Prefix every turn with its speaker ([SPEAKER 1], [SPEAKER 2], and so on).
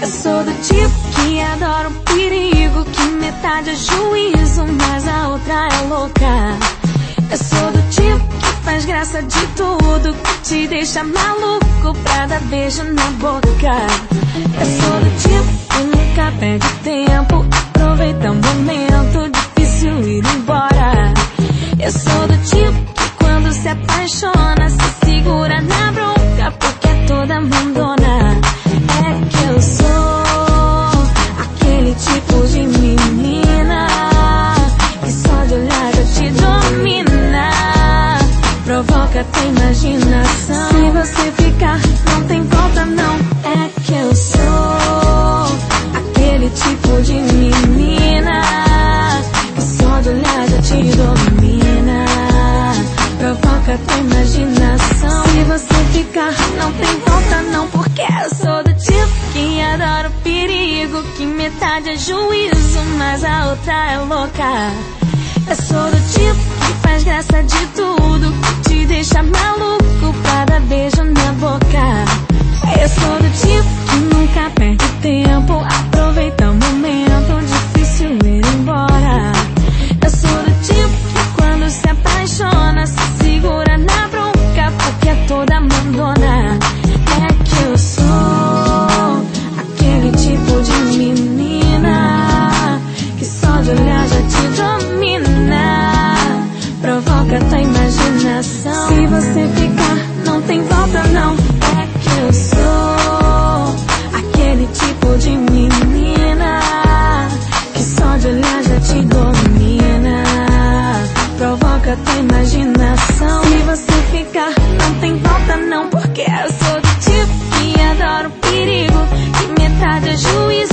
[SPEAKER 1] Eu sou do tipo que adora o perigo, que metade é juízo, mas a outra é louca. Eu sou do tipo que faz graça de tudo, que te deixa maluco pra dar beijo na boca. Eu sou do tipo que nunca perde tempo, aproveita o momento, difícil ir embora. Eu sou do tipo que quando se apaixona, se segura na tipo de menina que só de olhar já te domina. Provoca tua imaginação. Se você ficar, não tem volta não. É que eu sou aquele tipo de menina que só de olhar já te domina. Provoca tua imaginação. Se você ficar, não tem volta não, porque eu sou que adora o perigo, que metade é juízo, mas a outra é louca. Eu sou do tipo que faz graça de tudo, que te deixa maluco pra dar beijo na boca. Eu sou do tipo que nunca perde tempo, aproveita o momento, muita imaginação. Se você ficar, não tem volta não. É que eu sou aquele tipo de menina que só de olhar já te domina. Provoca tua imaginação. Se você ficar, não tem volta não, porque eu sou do tipo que adora o perigo, que metade é juízo.